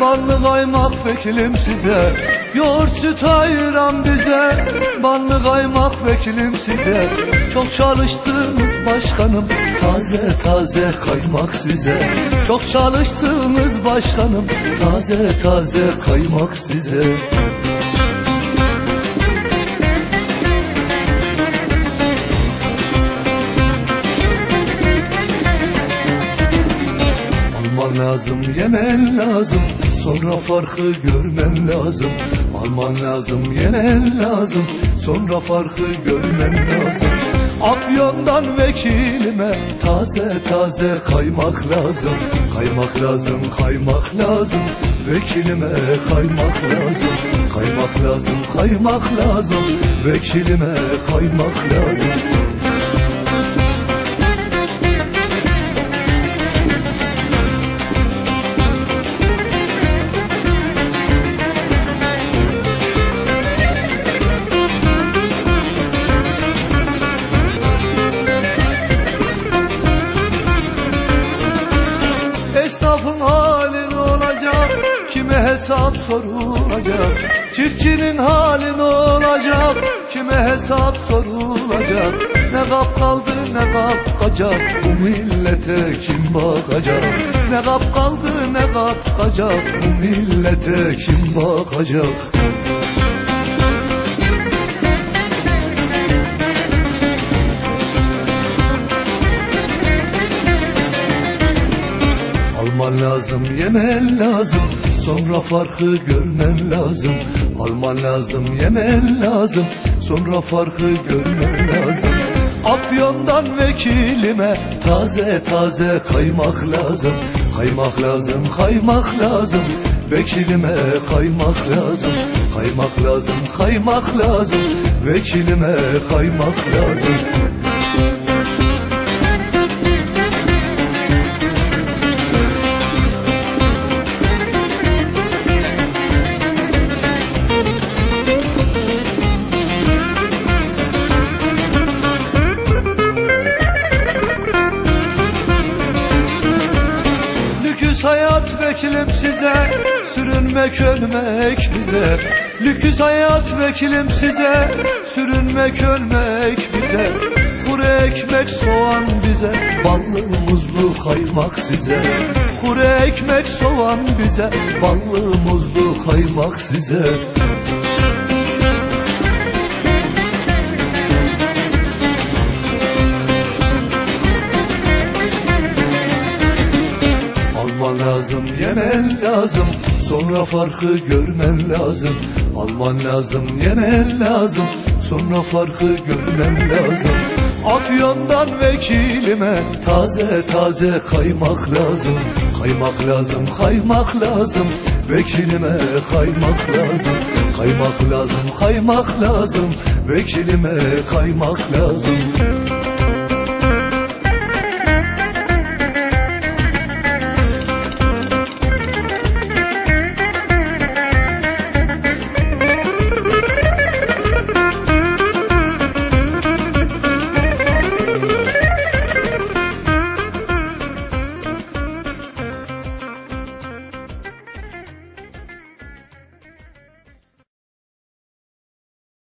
ballı kaymak vekilim size. Yoğurt süt ayıran bize Ballı kaymak vekilim size. Çok çalıştınız başkanım Taze taze kaymak size. Çok çalıştınız başkanım Taze taze kaymak size Alman lazım, yemen lazım. Sonra farkı görmen lazım. Alman lazım, yemen lazım. Sonra farkı görmen lazım. Afyon'dan vekilime Taze taze kaymak lazım. Kaymak lazım, kaymak lazım. Vekilime kaymak lazım. Kaymak lazım, kaymak lazım. Vekilime kaymak lazım hesap sorulacak? Çiftçinin hali ne olacak? Kime hesap sorulacak? Ne kap kaldı ne kapacak? Bu millete kim bakacak? Ne kap kaldı ne kapacak? Bu millete kim bakacak? Alman lazım, yemen lazım Sonra farkı görmen lazım. Alman lazım, yemen lazım. Sonra farkı görmen lazım. Afyon'dan vekilime Taze taze kaymak lazım. Kaymak lazım, kaymak lazım. Vekilime kaymak lazım. Kaymak lazım, kaymak lazım. Vekilime kaymak lazım Lüküs hayat vekilim size Sürünmek ölmek bize. Lüküs hayat vekilim size Sürünmek ölmek bize. Kuru ekmek soğan bize Ballı muzlu kaymak size. Kuru ekmek soğan bize Ballı muzlu kaymak size lazım. Sonra farkı görmen lazım. Alman lazım, yemen lazım. Sonra farkı görmen lazım. Afyon'dan vekilime Taze taze kaymak lazım. Kaymak lazım, kaymak lazım. Vekilime kaymak lazım. Kaymak lazım, kaymak lazım. Vekilime kaymak lazım